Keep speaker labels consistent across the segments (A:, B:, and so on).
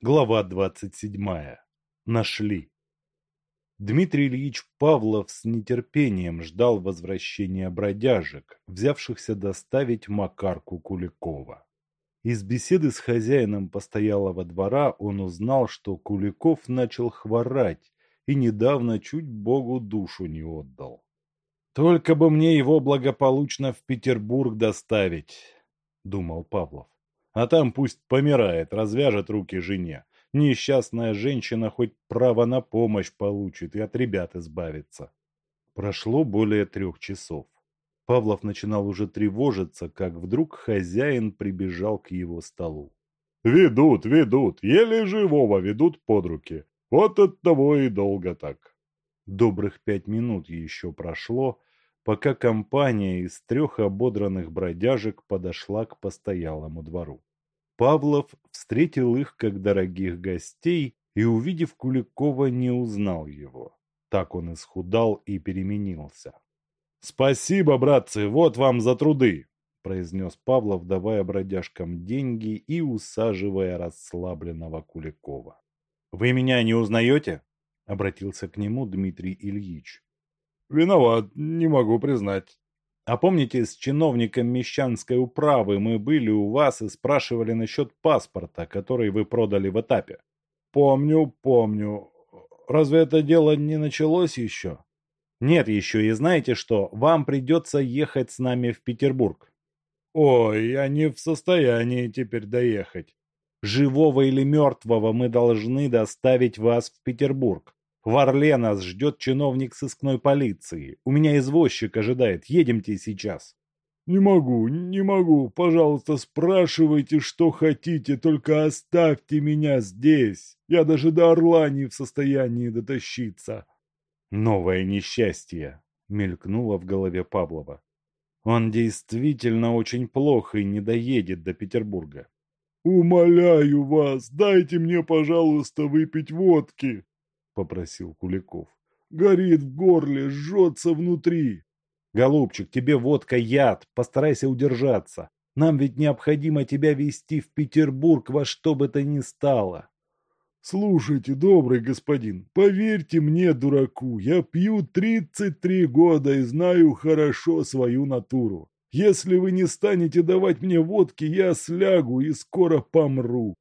A: Глава двадцать седьмая. Нашли. Дмитрий Ильич Павлов с нетерпением ждал возвращения бродяжек, взявшихся доставить Макарку Куликова. Из беседы с хозяином постоялого двора он узнал, что Куликов начал хворать и недавно чуть Богу душу не отдал. «Только бы мне его благополучно в Петербург доставить», — думал Павлов. А там пусть помирает, развяжет руки жене. Несчастная женщина хоть право на помощь получит и от ребят избавится. Прошло более трех часов. Павлов начинал уже тревожиться, как вдруг хозяин прибежал к его столу.
B: «Ведут, ведут, еле живого ведут под руки. Вот от того и долго так».
A: Добрых пять минут еще прошло, пока компания из трех ободранных бродяжек подошла к постоялому двору. Павлов встретил их как дорогих гостей и, увидев Куликова, не узнал его. Так он исхудал и переменился.
B: «Спасибо, братцы, вот вам за труды!» – произнес Павлов, давая бродяжкам деньги и усаживая расслабленного Куликова.
A: «Вы меня не узнаете?» – обратился к нему Дмитрий Ильич.
B: «Виноват, не могу признать».
A: А помните, с чиновником Мещанской управы мы были у вас и спрашивали насчет паспорта, который вы продали в этапе?
B: Помню, помню. Разве это дело не началось еще?
A: Нет еще, и знаете что, вам придется ехать с нами в Петербург.
B: Ой, я не в состоянии теперь доехать.
A: Живого или мертвого мы должны доставить вас в Петербург. В Орле нас ждет чиновник сыскной полиции. У меня извозчик ожидает. Едемте сейчас.
B: Не могу, не могу. Пожалуйста, спрашивайте, что хотите, только оставьте меня здесь. Я даже до Орла не в состоянии дотащиться.
A: Новое несчастье мелькнуло в голове Павлова. Он действительно очень плохо и не доедет до Петербурга.
B: «Умоляю вас, дайте мне, пожалуйста, выпить водки!» Попросил Куликов. «Горит в горле, жжется внутри!»
A: «Голубчик, тебе водка яд, постарайся удержаться. Нам ведь необходимо тебя везти в Петербург во что бы то ни стало».
B: «Слушайте, добрый господин, поверьте мне, дураку, я пью 33 года и знаю хорошо свою натуру. Если вы не станете давать мне водки, я слягу и скоро помру.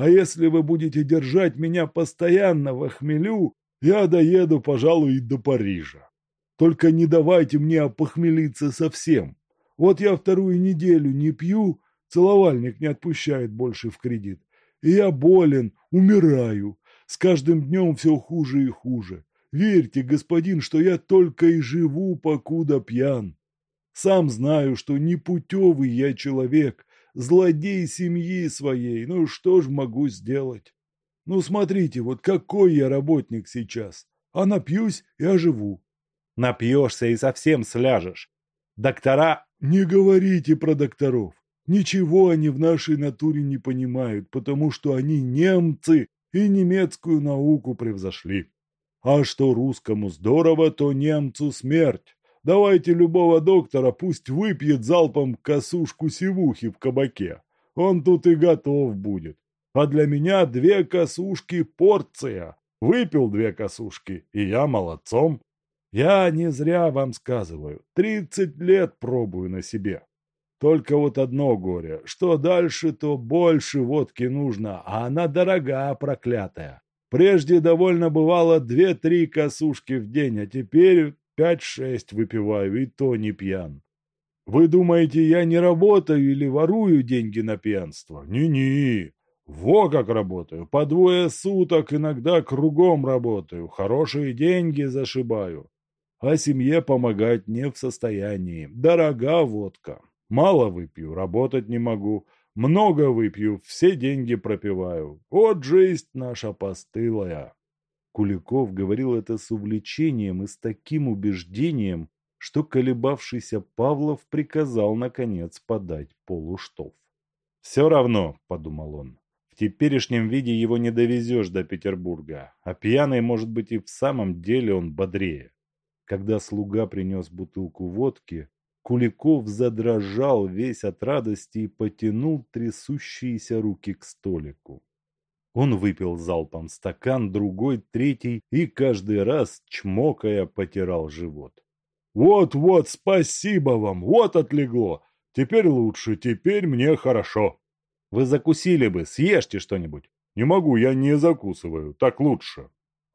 B: А если вы будете держать меня постоянно в хмелю, я доеду, пожалуй, до Парижа. Только не давайте мне опохмелиться совсем. Вот я вторую неделю не пью, целовальник не отпущает больше в кредит. И я болен, умираю. С каждым днем все хуже и хуже. Верьте, господин, что я только и живу, покуда пьян. Сам знаю, что непутевый я человек, злодей семьи своей. Ну что ж могу сделать? Ну смотрите, вот какой я работник сейчас. А напьюсь и оживу.
A: Напьешься и совсем сляжешь. Доктора...
B: Не говорите про докторов. Ничего они в нашей натуре не понимают, потому что они немцы и немецкую науку превзошли. А что русскому здорово, то немцу смерть. Давайте любого доктора, пусть выпьет залпом косушку сивухи в кабаке. Он тут и готов будет. А для меня две косушки порция. Выпил две косушки, и я молодцом. Я не зря вам сказываю. Тридцать лет пробую на себе. Только вот одно горе. Что дальше, то больше водки нужно, а она дорога, проклятая. Прежде довольно бывало две-три косушки в день, а теперь Пять-шесть выпиваю, и то не пьян. Вы думаете, я не работаю или ворую деньги на пьянство? Не-не. Во как работаю. По двое суток иногда кругом работаю. Хорошие деньги зашибаю. А семье помогать не в состоянии. Дорога водка. Мало выпью, работать не могу. Много выпью, все деньги пропиваю. Вот жизнь наша постылая.
A: Куликов говорил это с увлечением и с таким убеждением, что колебавшийся Павлов приказал, наконец, подать полуштов. «Все равно», — подумал он, — «в теперешнем виде его не довезешь до Петербурга, а пьяный, может быть, и в самом деле он бодрее». Когда слуга принес бутылку водки, Куликов задрожал весь от радости и потянул трясущиеся руки к столику. Он выпил залпом стакан, другой, третий и каждый раз, чмокая, потирал живот.
B: «Вот-вот, спасибо вам, вот отлегло. Теперь лучше, теперь мне хорошо».
A: «Вы закусили бы, съешьте что-нибудь».
B: «Не могу, я не закусываю, так лучше».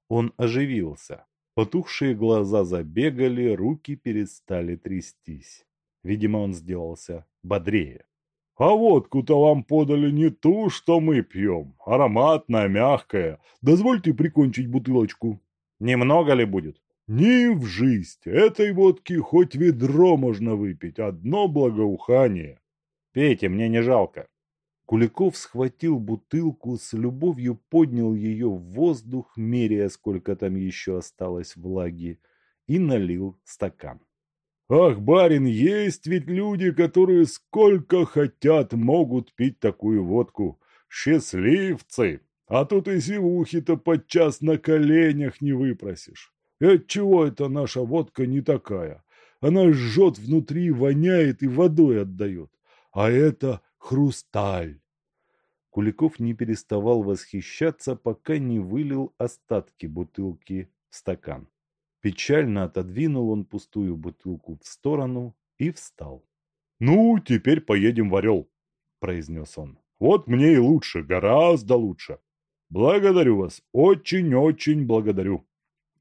A: Он оживился. Потухшие глаза забегали, руки перестали трястись. Видимо, он сделался бодрее.
B: А водку-то вам подали не ту, что мы пьем. Ароматная, мягкая. Дозвольте прикончить бутылочку.
A: Немного ли будет?
B: Не в жизнь. Этой водки хоть ведро можно выпить. Одно благоухание.
A: Пейте, мне не жалко. Куликов схватил бутылку, с любовью поднял ее в воздух, меряя, сколько там еще осталось влаги, и налил стакан.
B: Ах, барин, есть ведь люди, которые сколько хотят могут пить такую водку. Счастливцы! А тут и сивухи-то подчас на коленях не выпросишь. И отчего это наша водка не такая? Она жжет внутри, воняет и водой отдает. А это хрусталь.
A: Куликов не переставал восхищаться, пока не вылил остатки бутылки в стакан. Печально отодвинул он пустую бутылку в сторону и встал.
B: «Ну, теперь поедем в Орел», – произнес он. «Вот мне и лучше, гораздо лучше. Благодарю вас, очень-очень благодарю».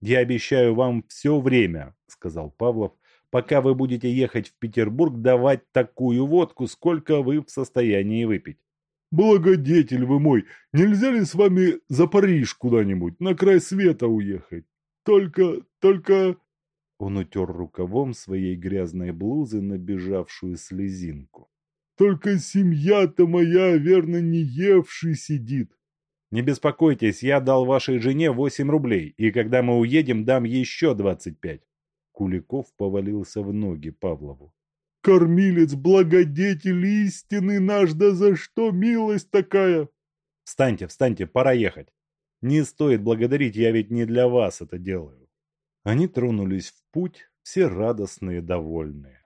A: «Я обещаю вам все время», – сказал Павлов, – «пока вы будете ехать в Петербург, давать такую водку, сколько вы в состоянии выпить».
B: «Благодетель вы мой, нельзя ли с вами за Париж куда-нибудь, на край света уехать? Только, только...»
A: Он утер рукавом своей грязной блузы набежавшую слезинку.
B: «Только семья-то моя, верно, не евший сидит».
A: «Не беспокойтесь, я дал вашей жене восемь рублей, и когда мы уедем, дам еще двадцать пять». Куликов повалился в ноги Павлову.
B: «Кормилец, благодетель истины наш, да за что милость такая?»
A: «Встаньте, встаньте, пора ехать». Не стоит благодарить, я ведь не для вас это делаю. Они тронулись в путь, все радостные, довольные.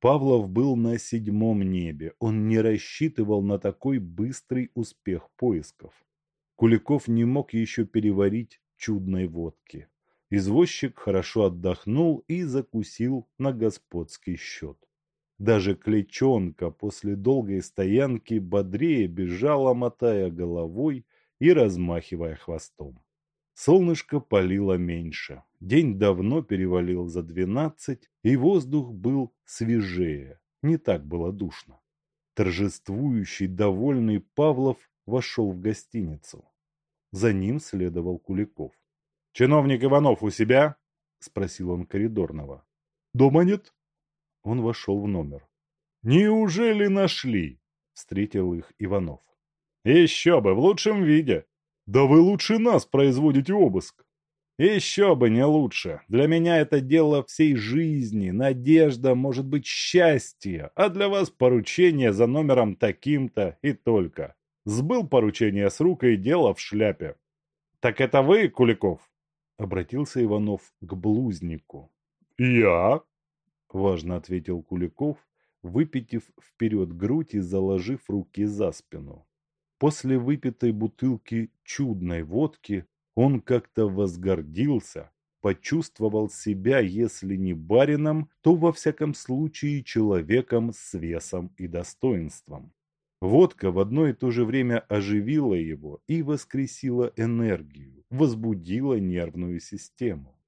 A: Павлов был на седьмом небе, он не рассчитывал на такой быстрый успех поисков. Куликов не мог еще переварить чудной водки. Извозчик хорошо отдохнул и закусил на господский счет. Даже Клечонка после долгой стоянки бодрее бежала, мотая головой и размахивая хвостом. Солнышко палило меньше. День давно перевалил за двенадцать, и воздух был свежее. Не так было душно. Торжествующий, довольный Павлов вошел в гостиницу. За ним следовал Куликов. «Чиновник Иванов у себя?» – спросил он коридорного.
B: «Дома нет?»
A: Он вошел в номер.
B: «Неужели нашли?» – встретил их Иванов.
A: Еще бы, в лучшем виде.
B: Да вы лучше нас производите обыск.
A: Еще бы не лучше. Для меня это дело всей жизни, надежда, может быть, счастье, а для вас поручение за номером таким-то и только. Сбыл поручение с рук и дело в шляпе. Так это вы, Куликов? Обратился Иванов к блузнику.
B: Я?
A: Важно ответил Куликов, выпитив вперед грудь и заложив руки за спину. После выпитой бутылки чудной водки он как-то возгордился, почувствовал себя, если не барином, то во всяком случае человеком с весом и достоинством. Водка в одно и то же время оживила его и воскресила энергию, возбудила нервную систему.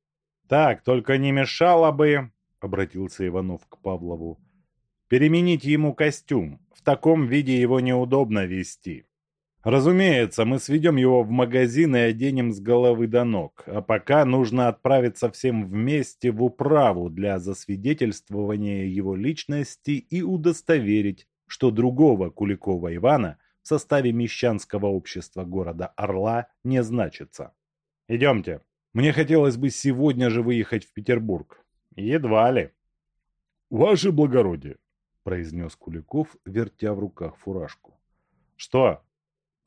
A: «Так, только не мешало бы», — обратился Иванов к Павлову, — «переменить ему костюм. В таком виде его неудобно вести». Разумеется, мы сведем его в магазин и оденем с головы до ног, а пока нужно отправиться всем вместе в управу для засвидетельствования его личности и удостоверить, что другого Куликова Ивана в составе мещанского общества города Орла не значится. Идемте. Мне хотелось бы сегодня же выехать в Петербург. Едва ли.
B: Ваше благородие,
A: произнес Куликов, вертя в руках фуражку. Что?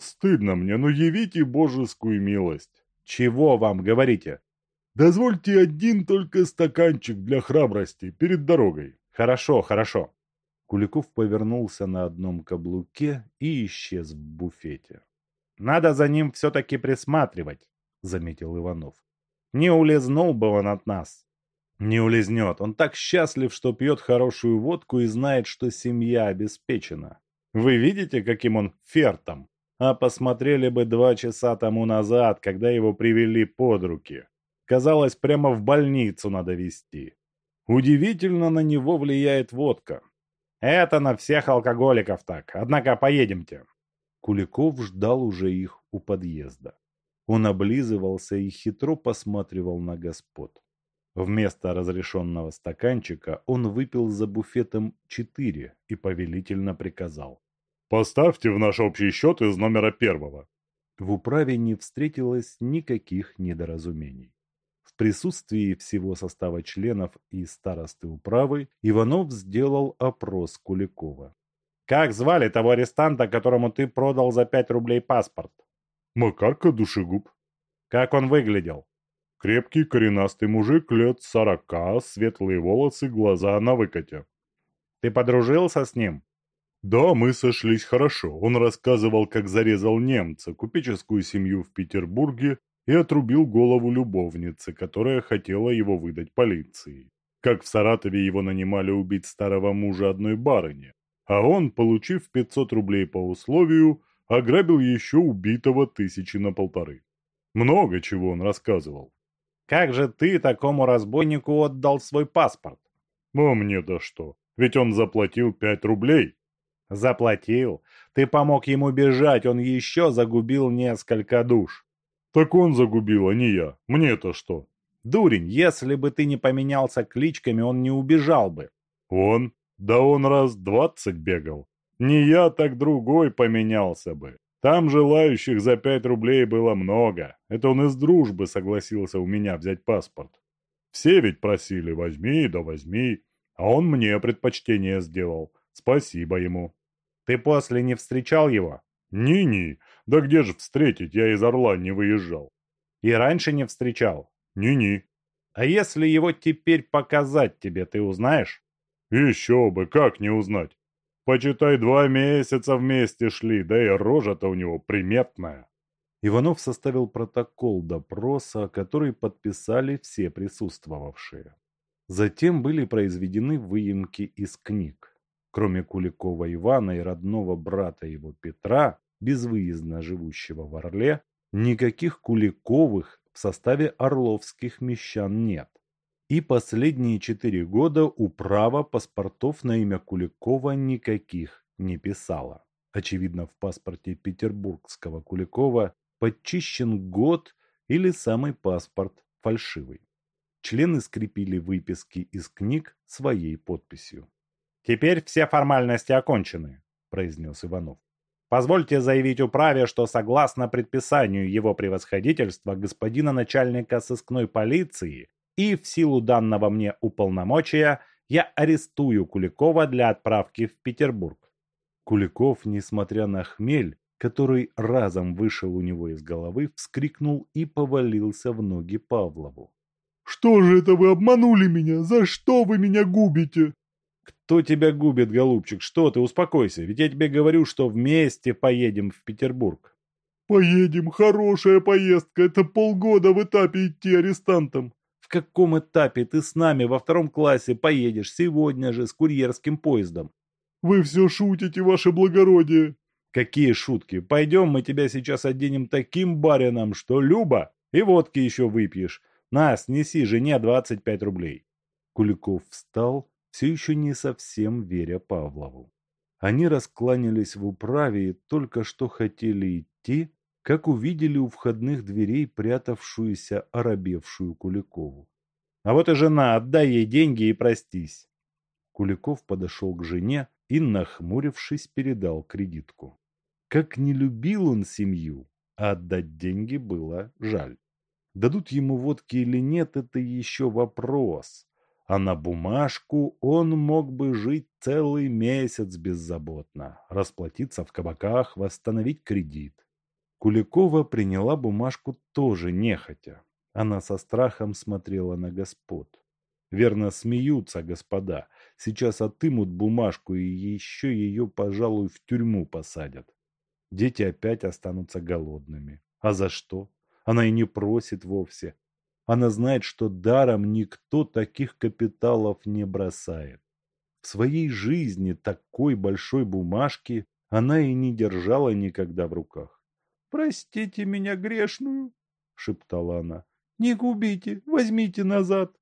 B: Стыдно мне, но явите божескую милость.
A: Чего вам говорите?
B: Дозвольте один только стаканчик для храбрости перед дорогой.
A: Хорошо, хорошо. Куликов повернулся на одном каблуке и исчез в буфете. Надо за ним все-таки присматривать, заметил Иванов. Не улизнул бы он от нас. Не улизнет. Он так счастлив, что пьет хорошую водку и знает, что семья обеспечена. Вы видите, каким он фертом? А посмотрели бы два часа тому назад, когда его привели под руки. Казалось, прямо в больницу надо везти. Удивительно на него влияет водка. Это на всех алкоголиков так. Однако поедемте. Куликов ждал уже их у подъезда. Он облизывался и хитро посматривал на господ. Вместо разрешенного стаканчика он выпил за буфетом четыре и повелительно приказал.
B: «Поставьте в наш общий счет из номера первого».
A: В управе не встретилось никаких недоразумений. В присутствии всего состава членов и старосты управы Иванов сделал опрос Куликова. «Как звали того арестанта, которому ты продал за пять рублей паспорт?»
B: «Макарка Душегуб».
A: «Как он выглядел?»
B: Крепкий коренастый мужик лет сорока, светлые волосы, глаза на выкате.
A: Ты подружился с ним?
B: Да, мы сошлись хорошо. Он рассказывал, как зарезал немца, купеческую семью в Петербурге и отрубил голову любовницы, которая хотела его выдать полиции. Как в Саратове его нанимали убить старого мужа одной барыни, а он, получив 500 рублей по условию, ограбил еще убитого тысячи на полторы. Много чего он рассказывал.
A: Как же ты такому разбойнику отдал свой паспорт?
B: А мне-то что? Ведь он заплатил пять рублей.
A: Заплатил? Ты помог ему бежать, он еще загубил несколько душ.
B: Так он загубил, а не я. Мне-то что?
A: Дурень, если бы ты не поменялся кличками, он не убежал бы.
B: Он? Да он раз двадцать бегал. Не я, так другой поменялся бы. Там желающих за пять рублей было много. Это он из дружбы согласился у меня взять паспорт. Все ведь просили «возьми, да возьми», а он мне предпочтение сделал. Спасибо ему.
A: Ты после не встречал его?
B: Ни-ни, да где же встретить, я из Орла не выезжал.
A: И раньше не встречал?
B: Ни-ни.
A: А если его теперь показать тебе, ты узнаешь?
B: Еще бы, как не узнать? Почитай, два месяца вместе шли, да и рожа-то у него приметная.
A: Иванов составил протокол допроса, который подписали все присутствовавшие. Затем были произведены выемки из книг. Кроме Куликова Ивана и родного брата его Петра, безвыездно живущего в Орле, никаких Куликовых в составе орловских мещан нет. И последние четыре года управа паспортов на имя Куликова никаких не писала. Очевидно, в паспорте петербургского Куликова подчищен год или самый паспорт фальшивый. Члены скрепили выписки из книг своей подписью. «Теперь все формальности окончены», – произнес Иванов. «Позвольте заявить управе, что согласно предписанию его превосходительства господина начальника сыскной полиции и в силу данного мне уполномочия я арестую Куликова для отправки в Петербург. Куликов, несмотря на хмель, который разом вышел у него из головы, вскрикнул и повалился в ноги Павлову.
B: «Что же это вы обманули меня? За что вы меня губите?»
A: «Кто тебя губит, голубчик? Что ты? Успокойся, ведь я тебе говорю, что вместе поедем в Петербург».
B: «Поедем, хорошая поездка, это полгода в этапе идти арестантом
A: каком этапе ты с нами во втором классе поедешь сегодня же с курьерским поездом?
B: Вы все шутите, ваше благородие.
A: Какие шутки? Пойдем, мы тебя сейчас оденем таким барином, что Люба, и водки еще выпьешь. На, снеси жене 25 рублей. Куликов встал, все еще не совсем веря Павлову. Они раскланялись в управе и только что хотели идти, как увидели у входных дверей прятавшуюся оробевшую Куликову. «А вот и жена, отдай ей деньги и простись!» Куликов подошел к жене и, нахмурившись, передал кредитку. Как не любил он семью, а отдать деньги было жаль. Дадут ему водки или нет, это еще вопрос. А на бумажку он мог бы жить целый месяц беззаботно, расплатиться в кабаках, восстановить кредит. Куликова приняла бумажку тоже нехотя. Она со страхом смотрела на господ. Верно, смеются господа. Сейчас отымут бумажку и еще ее, пожалуй, в тюрьму посадят. Дети опять останутся голодными. А за что? Она и не просит вовсе. Она знает, что даром никто таких капиталов не бросает. В своей жизни такой большой бумажки она и не держала никогда в руках.
B: «Простите меня грешную», — шептала она. «Не губите, возьмите назад».